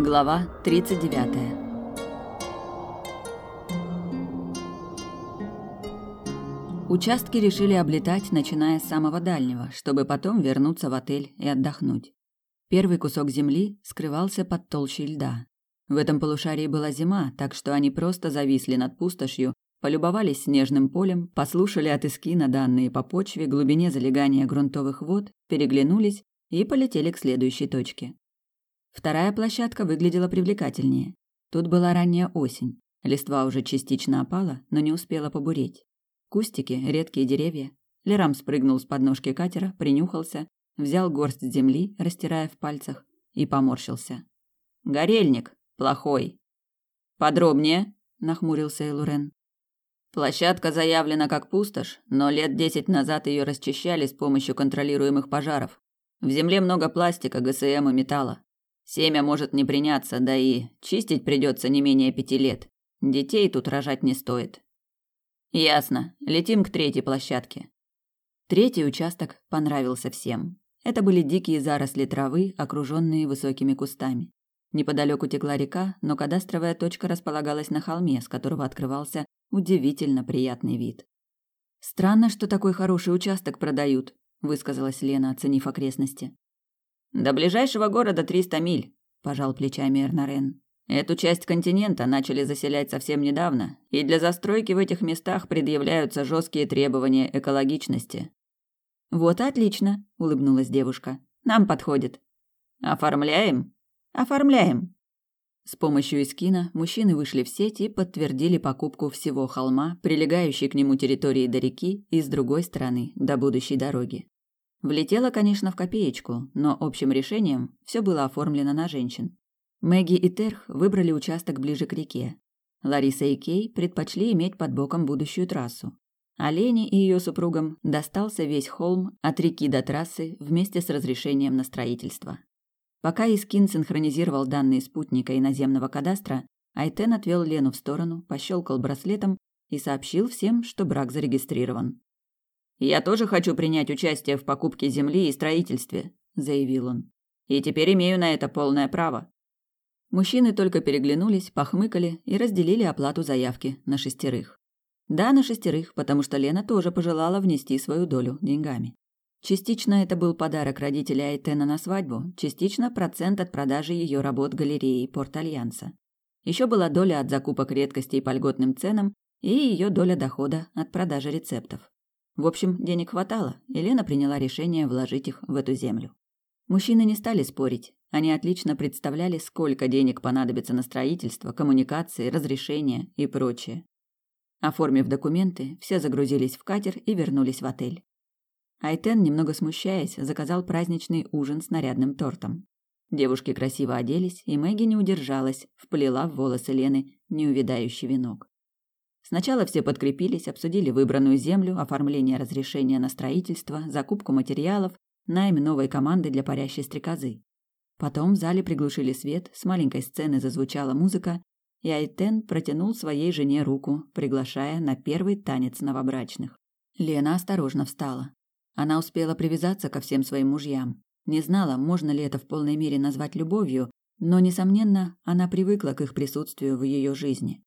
Глава 39. Участки решили облетать, начиная с самого дальнего, чтобы потом вернуться в отель и отдохнуть. Первый кусок земли скрывался под толщей льда. В этом полушарии была зима, так что они просто зависли над пустошью, полюбовались снежным полем, послушали от Искина данные по почве, глубине залегания грунтовых вод, переглянулись и полетели к следующей точке. Вторая площадка выглядела привлекательнее. Тут была ранняя осень. Листва уже частично опала, но не успела побуреть. Кустики, редкие деревья. Лерам спрыгнул с подножки катера, принюхался, взял горсть земли, растирая в пальцах, и поморщился. «Горельник! Плохой!» «Подробнее!» – нахмурился Элурен. Площадка заявлена как пустошь, но лет десять назад ее расчищали с помощью контролируемых пожаров. В земле много пластика, ГСМ и металла. Семя может не приняться, да и чистить придется не менее пяти лет. Детей тут рожать не стоит. Ясно. Летим к третьей площадке. Третий участок понравился всем. Это были дикие заросли травы, окруженные высокими кустами. Неподалеку текла река, но кадастровая точка располагалась на холме, с которого открывался удивительно приятный вид. Странно, что такой хороший участок продают, высказалась Лена, оценив окрестности. До ближайшего города 300 миль, пожал плечами Эрнарен. Эту часть континента начали заселять совсем недавно, и для застройки в этих местах предъявляются жесткие требования экологичности. Вот отлично, улыбнулась девушка. Нам подходит. Оформляем? Оформляем. С помощью эскина мужчины вышли в сеть и подтвердили покупку всего холма, прилегающей к нему территории до реки и с другой стороны до будущей дороги. Влетело, конечно, в копеечку, но общим решением все было оформлено на женщин. Мэгги и Терх выбрали участок ближе к реке. Лариса и Кей предпочли иметь под боком будущую трассу. А Лене и ее супругам достался весь холм от реки до трассы вместе с разрешением на строительство. Пока Искин синхронизировал данные спутника и наземного кадастра, Айтен отвел Лену в сторону, пощелкал браслетом и сообщил всем, что брак зарегистрирован. «Я тоже хочу принять участие в покупке земли и строительстве», – заявил он. «И теперь имею на это полное право». Мужчины только переглянулись, похмыкали и разделили оплату заявки на шестерых. Да, на шестерых, потому что Лена тоже пожелала внести свою долю деньгами. Частично это был подарок родителя Айтена на свадьбу, частично процент от продажи ее работ галереи Порт-Альянса. Еще была доля от закупок редкостей по льготным ценам и ее доля дохода от продажи рецептов. В общем, денег хватало, и Лена приняла решение вложить их в эту землю. Мужчины не стали спорить. Они отлично представляли, сколько денег понадобится на строительство, коммуникации, разрешения и прочее. Оформив документы, все загрузились в катер и вернулись в отель. Айтен, немного смущаясь, заказал праздничный ужин с нарядным тортом. Девушки красиво оделись, и Мэгги не удержалась, вплела в волосы Лены неувядающий венок. Сначала все подкрепились, обсудили выбранную землю, оформление разрешения на строительство, закупку материалов, найм новой команды для парящей стрекозы. Потом в зале приглушили свет, с маленькой сцены зазвучала музыка, и Айтен протянул своей жене руку, приглашая на первый танец новобрачных. Лена осторожно встала. Она успела привязаться ко всем своим мужьям. Не знала, можно ли это в полной мере назвать любовью, но, несомненно, она привыкла к их присутствию в ее жизни.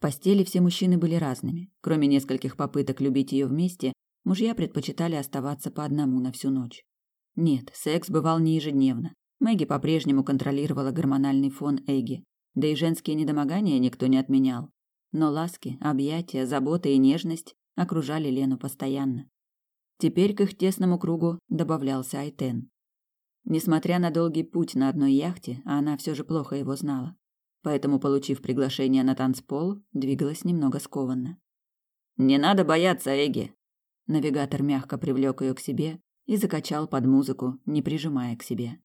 В постели все мужчины были разными. Кроме нескольких попыток любить ее вместе, мужья предпочитали оставаться по одному на всю ночь. Нет, секс бывал не ежедневно. Мэгги по-прежнему контролировала гормональный фон Эгги, да и женские недомогания никто не отменял. Но ласки, объятия, забота и нежность окружали Лену постоянно. Теперь к их тесному кругу добавлялся Айтен. Несмотря на долгий путь на одной яхте, она все же плохо его знала. Поэтому, получив приглашение на танцпол, двигалась немного скованно. «Не надо бояться, Эги!» Навигатор мягко привлек ее к себе и закачал под музыку, не прижимая к себе.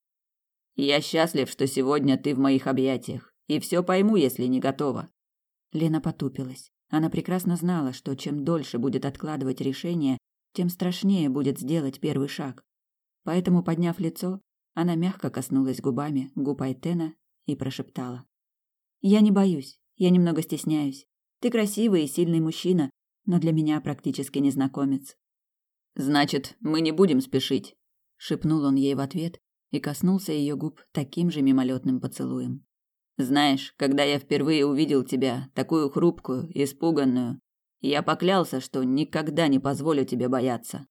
«Я счастлив, что сегодня ты в моих объятиях, и все пойму, если не готова». Лена потупилась. Она прекрасно знала, что чем дольше будет откладывать решение, тем страшнее будет сделать первый шаг. Поэтому, подняв лицо, она мягко коснулась губами губ Айтена и прошептала. «Я не боюсь, я немного стесняюсь. Ты красивый и сильный мужчина, но для меня практически незнакомец». «Значит, мы не будем спешить», — шепнул он ей в ответ, и коснулся ее губ таким же мимолетным поцелуем. Знаешь, когда я впервые увидел тебя, такую хрупкую, испуганную, я поклялся, что никогда не позволю тебе бояться.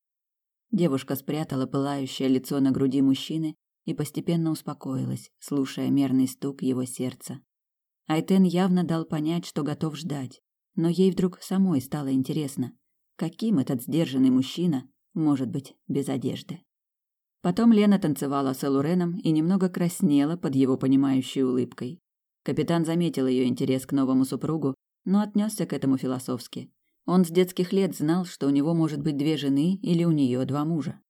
Девушка спрятала пылающее лицо на груди мужчины и постепенно успокоилась, слушая мерный стук его сердца. Айтен явно дал понять, что готов ждать, но ей вдруг самой стало интересно, каким этот сдержанный мужчина может быть без одежды. Потом Лена танцевала с Элуреном и немного краснела под его понимающей улыбкой. Капитан заметил ее интерес к новому супругу, но отнесся к этому философски. Он с детских лет знал, что у него может быть две жены или у нее два мужа.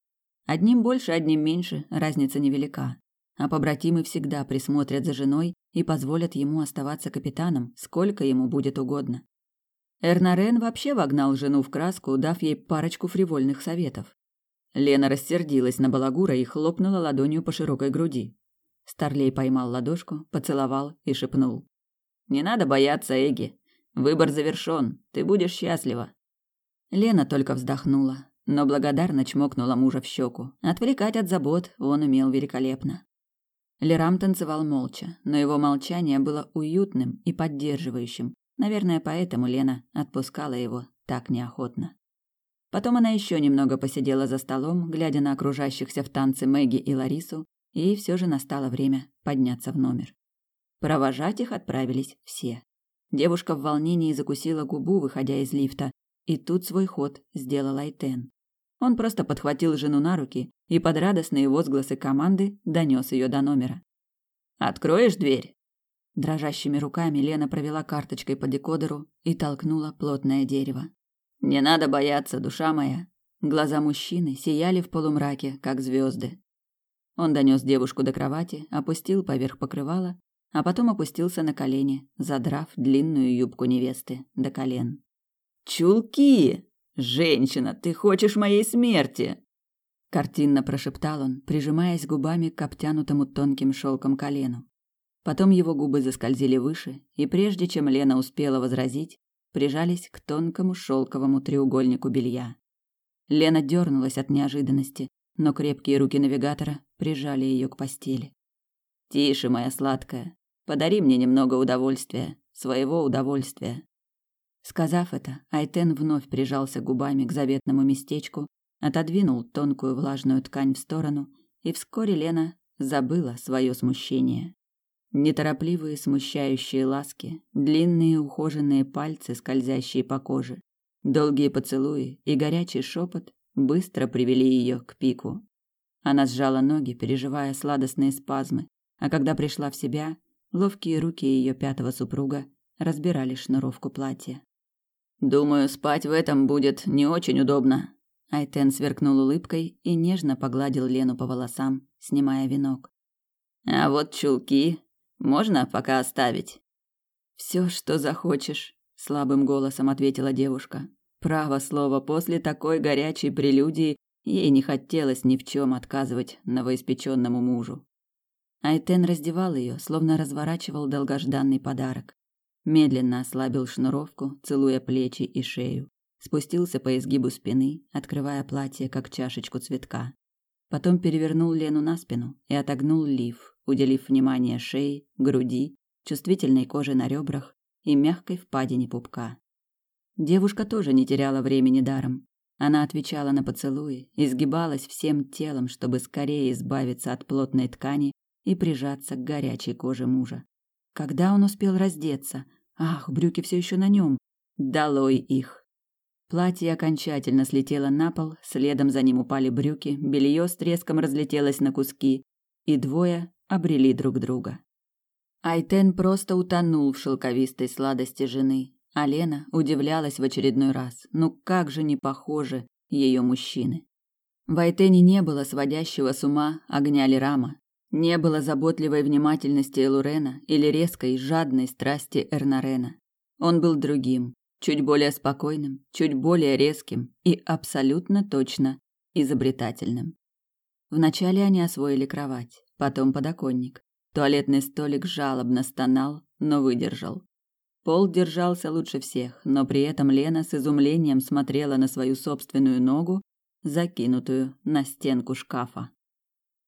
Одним больше, одним меньше, разница невелика. А побратимы всегда присмотрят за женой и позволят ему оставаться капитаном, сколько ему будет угодно. Эрнарен вообще вогнал жену в краску, дав ей парочку фривольных советов. Лена рассердилась на балагура и хлопнула ладонью по широкой груди. Старлей поймал ладошку, поцеловал и шепнул. «Не надо бояться, Эги. Выбор завершен. Ты будешь счастлива». Лена только вздохнула, но благодарно чмокнула мужа в щеку. Отвлекать от забот он умел великолепно. Лерам танцевал молча, но его молчание было уютным и поддерживающим. Наверное, поэтому Лена отпускала его так неохотно. Потом она еще немного посидела за столом, глядя на окружающихся в танце Мэгги и Ларису, и все же настало время подняться в номер. Провожать их отправились все. Девушка в волнении закусила губу, выходя из лифта, и тут свой ход сделал Айтен. Он просто подхватил жену на руки и под радостные возгласы команды донес ее до номера. «Откроешь дверь?» Дрожащими руками Лена провела карточкой по декодеру и толкнула плотное дерево. «Не надо бояться, душа моя!» Глаза мужчины сияли в полумраке, как звезды. Он донес девушку до кровати, опустил поверх покрывала, а потом опустился на колени, задрав длинную юбку невесты до колен. «Чулки! Женщина, ты хочешь моей смерти!» Картинно прошептал он, прижимаясь губами к обтянутому тонким шелком колену. Потом его губы заскользили выше, и прежде чем Лена успела возразить, прижались к тонкому шелковому треугольнику белья. Лена дернулась от неожиданности, но крепкие руки навигатора прижали ее к постели. «Тише, моя сладкая, подари мне немного удовольствия, своего удовольствия». Сказав это, Айтен вновь прижался губами к заветному местечку, отодвинул тонкую влажную ткань в сторону, и вскоре Лена забыла свое смущение. Неторопливые смущающие ласки, длинные ухоженные пальцы, скользящие по коже, долгие поцелуи и горячий шепот быстро привели ее к пику. Она сжала ноги, переживая сладостные спазмы, а когда пришла в себя, ловкие руки ее пятого супруга разбирали шнуровку платья. «Думаю, спать в этом будет не очень удобно». Айтен сверкнул улыбкой и нежно погладил Лену по волосам, снимая венок. «А вот чулки можно пока оставить?» «Все, что захочешь», — слабым голосом ответила девушка. Право слово, после такой горячей прелюдии ей не хотелось ни в чем отказывать новоиспеченному мужу. Айтен раздевал ее, словно разворачивал долгожданный подарок. Медленно ослабил шнуровку, целуя плечи и шею. Спустился по изгибу спины, открывая платье, как чашечку цветка. Потом перевернул Лену на спину и отогнул лиф, уделив внимание шее, груди, чувствительной коже на ребрах и мягкой впадине пупка. Девушка тоже не теряла времени даром. Она отвечала на поцелуи, изгибалась всем телом, чтобы скорее избавиться от плотной ткани и прижаться к горячей коже мужа. Когда он успел раздеться? Ах, брюки все еще на нем. Долой их. Платье окончательно слетело на пол, следом за ним упали брюки, белье с треском разлетелось на куски, и двое обрели друг друга. Айтен просто утонул в шелковистой сладости жены, а Лена удивлялась в очередной раз. Ну как же не похожи ее мужчины. В Айтене не было сводящего с ума огня Лерама, не было заботливой внимательности Элурена или резкой, жадной страсти Эрнарена. Он был другим, чуть более спокойным, чуть более резким и абсолютно точно изобретательным. Вначале они освоили кровать, потом подоконник. Туалетный столик жалобно стонал, но выдержал. Пол держался лучше всех, но при этом Лена с изумлением смотрела на свою собственную ногу, закинутую на стенку шкафа.